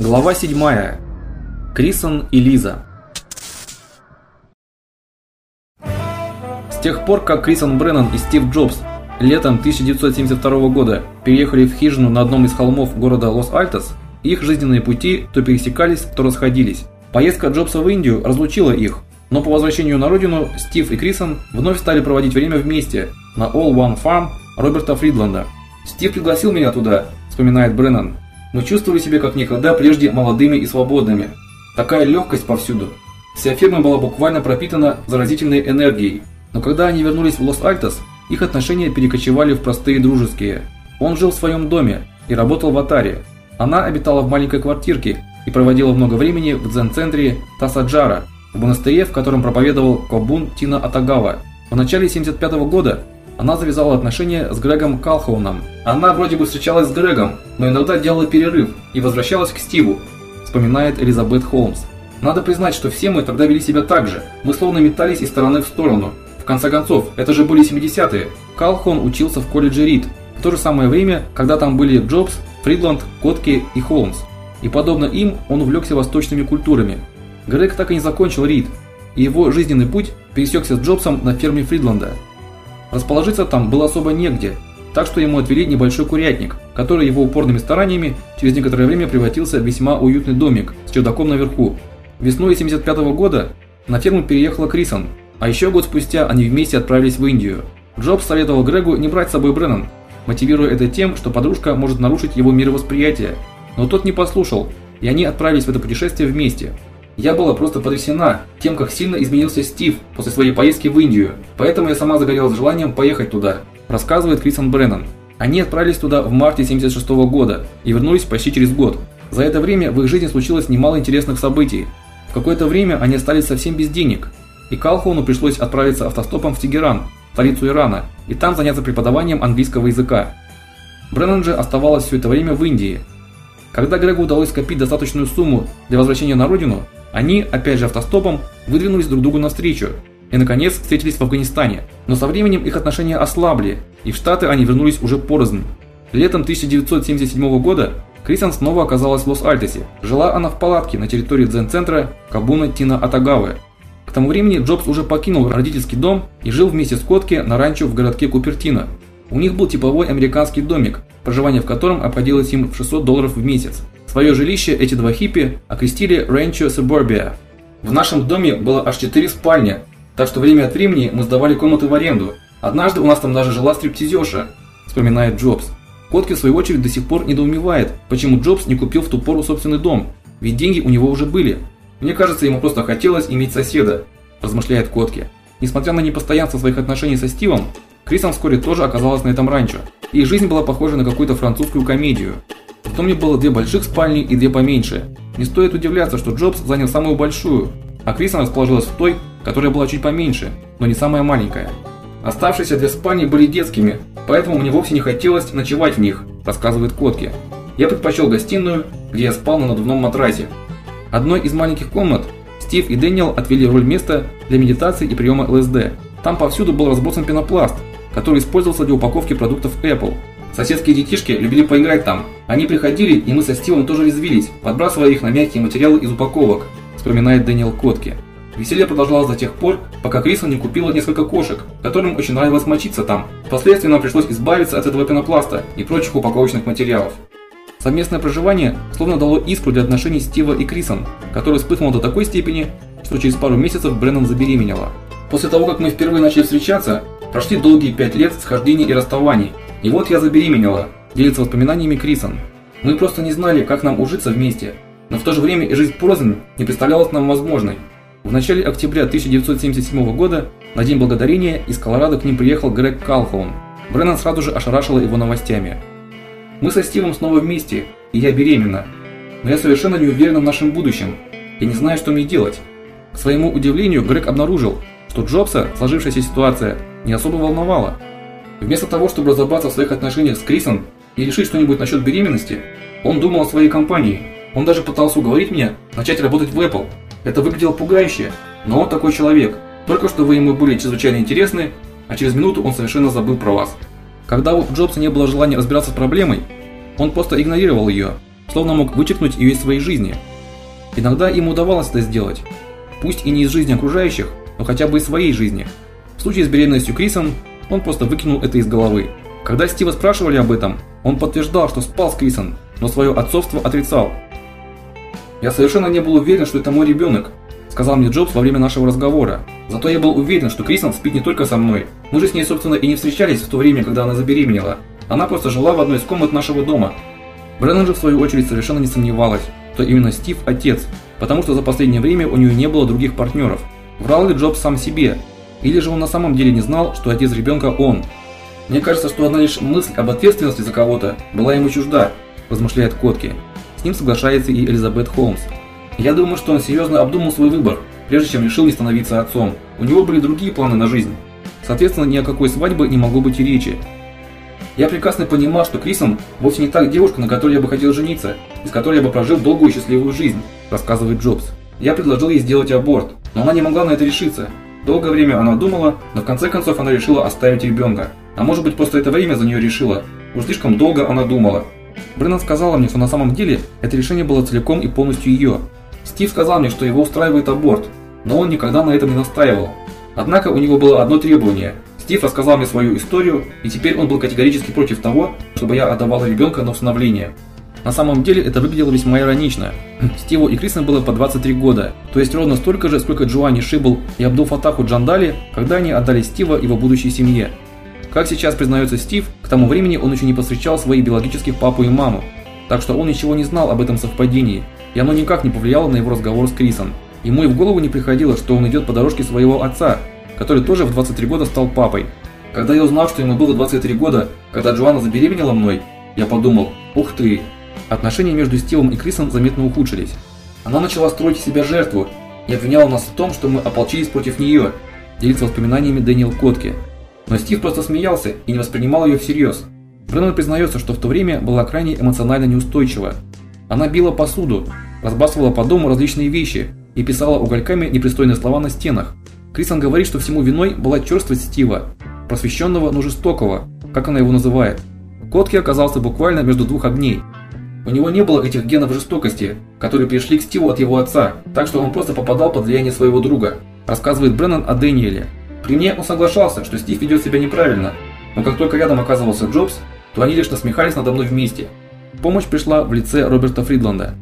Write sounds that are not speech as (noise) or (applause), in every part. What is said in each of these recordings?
Глава 7. Крисон и Лиза. С тех пор, как Крисон Бреннан и Стив Джобс летом 1972 года переехали в хижину на одном из холмов города Лос-Альтос, их жизненные пути то пересекались, то расходились. Поездка Джобса в Индию разлучила их, но по возвращению на родину Стив и Крисон вновь стали проводить время вместе на All One Farm Роберта Фридланда. Стив пригласил меня туда, вспоминает Бреннан. Мы чувствовали себя как никогда прежде молодыми и свободными. Такая легкость повсюду. Вся ферма была буквально пропитана заразительной энергией. Но когда они вернулись в Лос-Альтос, их отношения перекочевали в простые дружеские. Он жил в своем доме и работал в Атаре. Она обитала в маленькой квартирке и проводила много времени в дзен-центре Тасаджара, в монастыре, в котором проповедовал Кобун Тина Атагава. В начале 75 -го года она завязала отношения с Грегом Калхоуном. Она вроде бы встречалась с Грегом, но иногда делала перерыв и возвращалась к Стиву, вспоминает Элизабет Холмс. Надо признать, что все мы тогда вели себя так же. Мы словно метались из стороны в сторону. В конце концов, это же были 70-е. Калхон учился в колледже Рид. В то же самое время, когда там были Джобс, Фридланд, Котки и Холмс. И подобно им, он увлекся восточными культурами. Грег так и не закончил Рид, и его жизненный путь пересекся с Джобсом на ферме Фридланда. Расположиться там было особо негде, так что ему отвели небольшой курятник, который его упорными стараниями через некоторое время превратился в весьма уютный домик с чердаком наверху. Весной 75 -го года на ферму переехала Крисон, а еще год спустя они вместе отправились в Индию. Джобс советовал Грегу не брать с собой Бреннан, мотивируя это тем, что подружка может нарушить его мировосприятие. Но тот не послушал, и они отправились в это путешествие вместе. Я была просто потрясена тем, как сильно изменился Стив после своей поездки в Индию, поэтому я сама загорелась желанием поехать туда, рассказывает Крисон Бреннан. Они отправились туда в марте 76 -го года и вернулись почти через год. За это время в их жизни случилось немало интересных событий. В какое-то время они остались совсем без денег, и Калхоуну пришлось отправиться автостопом в Тегеран, столицу Ирана, и там заняться преподаванием английского языка. Бреннан же оставалась все это время в Индии. Когда Грегу удалось скопить достаточную сумму для возвращения на родину, они, опять же автостопом, выдвинулись друг другу навстречу и наконец встретились в Афганистане. Но со временем их отношения ослабли, и в Штаты они вернулись уже порознь. Летом 1977 года Крисан снова оказалась в Лос-Альтосе. Жила она в палатке на территории дзен-центра Кабуна Тина Атагавы. К тому времени Джобс уже покинул родительский дом и жил вместе с Котки на ранчо в городке Купертино. У них был типовой американский домик, проживание в котором обходилось им в 600 долларов в месяц. Свое жилище эти два хиппи окрестили Rancho Suburbia. В нашем доме было аж четыре спальни, так что время от времени мы сдавали комнаты в аренду. Однажды у нас там даже жила стриптизерша, вспоминает Джобс. Котки в свою очередь до сих пор недоумевает, почему Джобс не купил в ту пору собственный дом, ведь деньги у него уже были. Мне кажется, ему просто хотелось иметь соседа, размышляет Котки. Несмотря на непостоянство своих отношений со Стивом, Крисом вскоре тоже оказалась на этом ранчо. Их жизнь была похожа на какую-то французскую комедию. В доме было две больших спальни и две поменьше. Не стоит удивляться, что Джобс занял самую большую, а Крисон расположилась в той, которая была чуть поменьше, но не самая маленькая. Оставшиеся две спальни были детскими, поэтому мне вовсе не хотелось ночевать в них, рассказывает Котки. Я предпочел гостиную, где я спал на надувном матрасе. Одной из маленьких комнат Стив и Дэниел отвели роль места для медитации и приема ЛСД. Там повсюду был разбросан пенопласт, который использовался для упаковки продуктов Apple. Соседские детишки любили поиграть там. Они приходили, и мы со Стивом тоже резвились, подбрасывая их на мягкие материалы из упаковок, вспоминает Дэниел Котки. Веселье продолжалось до тех пор, пока Крисон не купила несколько кошек, которым очень нравилось мочиться там. Впоследствии нам пришлось избавиться от этого пенопласта и прочих упаковочных материалов. Совместное проживание словно дало искру для отношений Стива и Крисон, который вспыхнул до такой степени, что через пару месяцев Бреннан забеременела. После того, как мы впервые начали встречаться, прошли долгие пять лет схождений и расставаний, и вот я забеременела, делится воспоминаниями Крисон. Мы просто не знали, как нам ужиться вместе, но в то же время и жить порознь не представлялась нам возможной. В начале октября 1977 года, на День Благодарения, из Колорадо к ним приехал Грег Калхоун. Бреннан сразу же ошарашила его новостями. Мы со Стивом снова вместе, и я беременна. Но я совершенно не уверена в нашем будущем. Я не знаю, что мне делать. К своему удивлению, Грег обнаружил, что Джобса сложившаяся ситуация не особо волновала. Вместо того, чтобы разобраться в своих отношениях с Крисом и решить что-нибудь насчет беременности, он думал о своей компании. Он даже пытался уговорить меня начать работать в Apple. Это выглядело пугающе, но он такой человек. Только что вы ему были чрезвычайно интересны, а через минуту он совершенно забыл про вас. Когда у Джобса не было желания разбираться с проблемой, он просто игнорировал ее. словно мог вычеркнуть ее из своей жизни. Иногда ему удавалось это сделать, пусть и не из жизни окружающих, но хотя бы из своей жизни. В случае с беременностью Крисон он просто выкинул это из головы. Когда Стива спрашивали об этом, он подтверждал, что спал с Крисон, но свое отцовство отрицал. Я совершенно не был уверен, что это мой ребенок, сказал мне Джобс во время нашего разговора. Зато я был уверен, что Крисон спит не только со мной. Мы же с ней, собственно, и не встречались в то время, когда она забеременела. Она просто жила в одной из комнат нашего дома. Бреннан же в свою очередь совершенно не сомневалась, что именно Стив отец, потому что за последнее время у нее не было других партнеров. Врал ли Джобс сам себе, или же он на самом деле не знал, что отец ребенка он? Мне кажется, что одна лишь мысль об ответственности за кого-то была ему чужда, размышляет Котки. С ним соглашается и Элизабет Холмс. Я думаю, что он серьезно обдумал свой выбор, прежде чем решил не становиться отцом. У него были другие планы на жизнь. Соответственно, ни о какой свадьбе не могло быть и речи. Я прекрасно понимал, что Крисон вовсе не та девушка, на которой я бы хотел жениться, и с которой я бы прожил долгую и счастливую жизнь, рассказывает Джобс. Я предложил ей сделать аборт, но она не могла на это решиться. Долгое время она думала, но в конце концов она решила оставить ребенка. А может быть, просто это время за нее решило. Уж слишком долго она думала. Бреннан сказала мне, что на самом деле это решение было целиком и полностью ее. Стив сказал мне, что его устраивает аборт, но он никогда на этом не настаивал. Однако у него было одно требование. Стив рассказал мне свою историю, и теперь он был категорически против того, чтобы я отдавал ребенка на усыновление. На самом деле это выглядело весьма иронично. (clears throat) Стиву и Крисен было по 23 года, то есть ровно столько же, сколько Джоанни Шибл и Абдул Фатаху Джандали, когда они отдали Стива его будущей семье. Как сейчас признается Стив, к тому времени он еще не посвящал своих биологических папу и маму, так что он ничего не знал об этом совпадении, и оно никак не повлияло на его разговор с Крисом. Ему и в голову не приходило, что он идет по дорожке своего отца, который тоже в 23 года стал папой. Когда я узнал, что ему было 23 года, когда Джоанна забеременела мной, я подумал: "Ух ты, Отношения между Стивом и Крисом заметно ухудшились. Она начала строить себя жертву и обвиняла нас в том, что мы ополчились против нее, делится воспоминаниями Дэниел Котки. Но Стив просто смеялся и не воспринимал ее всерьез. Бреннан признается, что в то время была крайне эмоционально неустойчива. Она била посуду, разбрасывала по дому различные вещи и писала угольками непристойные слова на стенах. Крисон говорит, что всему виной была черствость Стива, просвещенного, но жестокого, как она его называет. Котки оказался буквально между двух огней – у него не было этих генов жестокости, которые пришли к Стиву от его отца, так что он просто попадал под влияние своего друга, рассказывает Бреннан о Дэниеле. При мне он соглашался, что Стив ведет себя неправильно, но как только рядом оказывался Джобс, то они лишь насмехались надо мной вместе. Помощь пришла в лице Роберта Фридланда.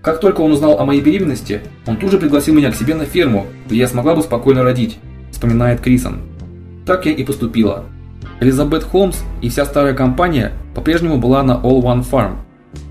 Как только он узнал о моей беременности, он тут же пригласил меня к себе на ферму, где я смогла бы спокойно родить, вспоминает Крисон. Так я и поступила. Элизабет Холмс и вся старая компания по-прежнему была на All One Farm,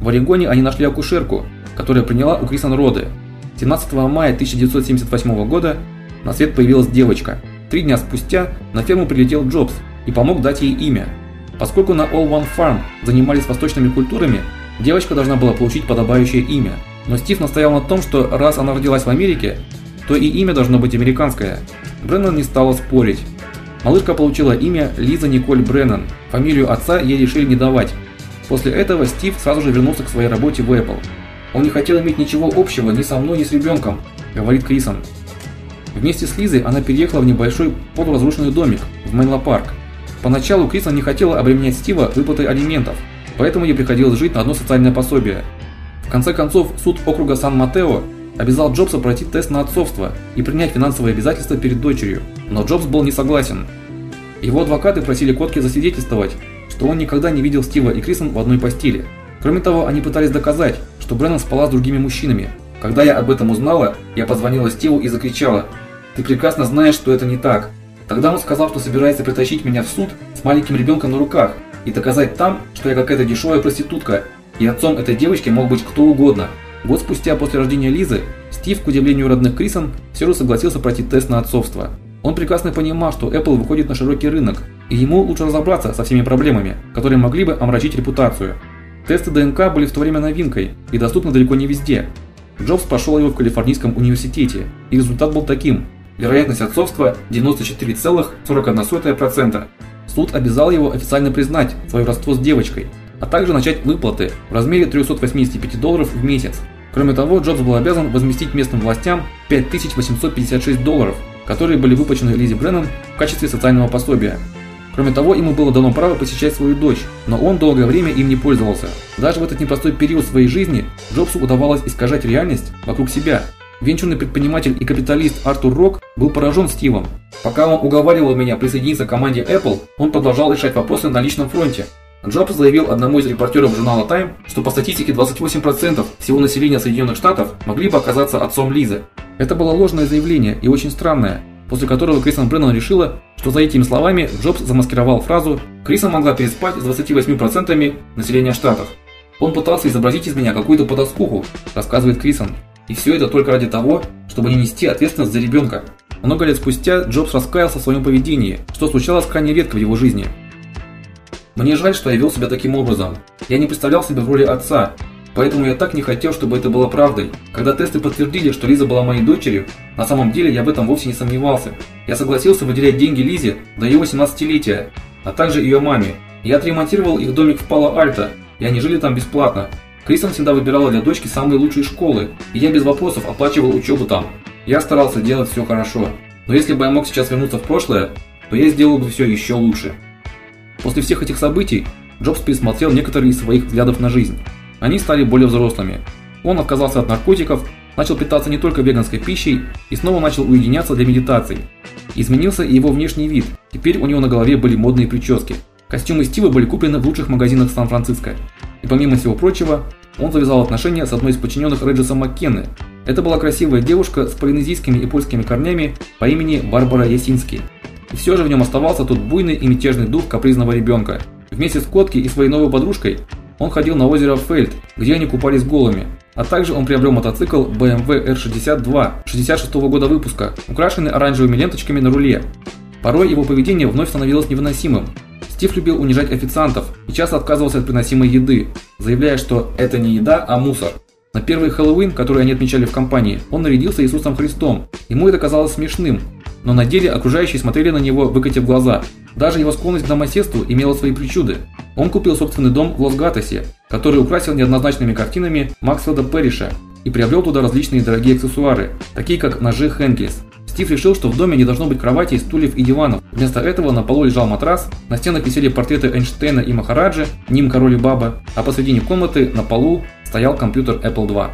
в Орегоне они нашли акушерку, которая приняла у Крисон роды. 17 мая 1978 года на свет появилась девочка. Три дня спустя на ферму прилетел Джобс и помог дать ей имя. Поскольку на All One Farm занимались восточными культурами, девочка должна была получить подобающее имя. Но Стив настоял на том, что раз она родилась в Америке, то и имя должно быть американское. Бреннан не стала спорить. Малышка получила имя Лиза Николь Бреннан. Фамилию отца ей решили не давать, После этого Стив сразу же вернулся к своей работе в Apple. Он не хотел иметь ничего общего ни со мной, ни с ребенком, говорит Крисон. Вместе с Лизой она переехала в небольшой полуразрушенный домик в Менло-парк. Поначалу Крисон не хотела обременять Стива выплатой алиментов, поэтому ей приходилось жить на одно социальное пособие. В конце концов, суд округа Сан-Матео обязал Джобса пройти тест на отцовство и принять финансовые обязательства перед дочерью, но Джобс был не согласен. Его адвокаты просили Котки засвидетельствовать, что он никогда не видел Стива и Крисон в одной постели. Кроме того, они пытались доказать, что Бреннан спала с другими мужчинами. Когда я об этом узнала, я позвонила Стиву и закричала: "Ты прекрасно знаешь, что это не так". Тогда он сказал, что собирается притащить меня в суд с маленьким ребенком на руках и доказать там, что я какая-то дешевая проститутка, и отцом этой девочки мог быть кто угодно. Год спустя после рождения Лизы, Стив, к удивлению родных Крисон, все же согласился пройти тест на отцовство. Он прекрасно понимал, что Apple выходит на широкий рынок, и ему лучше разобраться со всеми проблемами, которые могли бы омрачить репутацию. Тесты ДНК были в то время новинкой и доступны далеко не везде. Джобс прошел его в Калифорнийском университете, и результат был таким: вероятность отцовства 94,41%. Суд обязал его официально признать свое родство с девочкой, а также начать выплаты в размере 385 долларов в месяц. Кроме того, Джобс был обязан возместить местным властям 5856 долларов которые были выплачены Лизе Бреннан в качестве социального пособия. Кроме того, ему было дано право посещать свою дочь, но он долгое время им не пользовался. Даже в этот непростой период своей жизни Джобсу удавалось искажать реальность вокруг себя. Венчурный предприниматель и капиталист Артур Рок был поражен Стивом. Пока он уговаривал меня присоединиться к команде Apple, он продолжал решать вопросы на личном фронте. Джобс заявил одному из репортеров журнала Time, что по статистике 28% всего населения Соединенных Штатов могли бы оказаться отцом Лизы. Это было ложное заявление и очень странное, после которого Крисан Бреннан решила, что за этими словами Джобс замаскировал фразу «Криса могла переспать с 28% населения Штатов». Он пытался изобразить из меня какую-то подоскуху, рассказывает Крисон. И все это только ради того, чтобы не нести ответственность за ребенка. Много лет спустя Джобс раскаялся в своем поведении, что случалось крайне редко в его жизни. Мне жаль, что я вел себя таким образом. Я не представлял себя в роли отца, поэтому я так не хотел, чтобы это было правдой. Когда тесты подтвердили, что Лиза была моей дочерью, на самом деле я в этом вовсе не сомневался. Я согласился выделять деньги Лизе до ее 18-летия, а также ее маме. Я отремонтировал их домик в Пало-Альто, и они жили там бесплатно. Крисон всегда выбирала для дочки самые лучшие школы, и я без вопросов оплачивал учебу там. Я старался делать все хорошо. Но если бы я мог сейчас вернуться в прошлое, то я сделал бы все еще лучше. После всех этих событий Джобс пересмотрел некоторые из своих взглядов на жизнь. Они стали более взрослыми. Он отказался от наркотиков, начал питаться не только веганской пищей и снова начал уединяться для медитаций. Изменился и его внешний вид. Теперь у него на голове были модные прически. Костюмы Стива были куплены в лучших магазинах Сан-Франциско. И помимо всего прочего, он завязал отношения с одной из подчиненных Реджиса Маккенны. Это была красивая девушка с полинезийскими и польскими корнями по имени Барбара Ясински. И все же в нем оставался тот буйный и мятежный дух капризного ребенка. Вместе с Котки и своей новой подружкой он ходил на озеро Фельд, где они купались голыми. А также он приобрел мотоцикл BMW R62 66 -го года выпуска, украшенный оранжевыми ленточками на руле. Порой его поведение вновь становилось невыносимым. Стив любил унижать официантов и часто отказывался от приносимой еды, заявляя, что это не еда, а мусор. На первый Хэллоуин, который они отмечали в компании, он нарядился Иисусом Христом. Ему это казалось смешным, но на деле окружающие смотрели на него, выкатив глаза. Даже его склонность к домоседству имела свои причуды. Он купил собственный дом в Лос-Гатосе, который украсил неоднозначными картинами Максфилда Перриша и приобрел туда различные дорогие аксессуары, такие как ножи Хенкельс. Стив решил, что в доме не должно быть кроватей, стульев и диванов. Вместо этого на полу лежал матрас, на стенах висели портреты Эйнштейна и Махараджи, Ним король и баба, а посредине комнаты на полу стоял компьютер Apple II.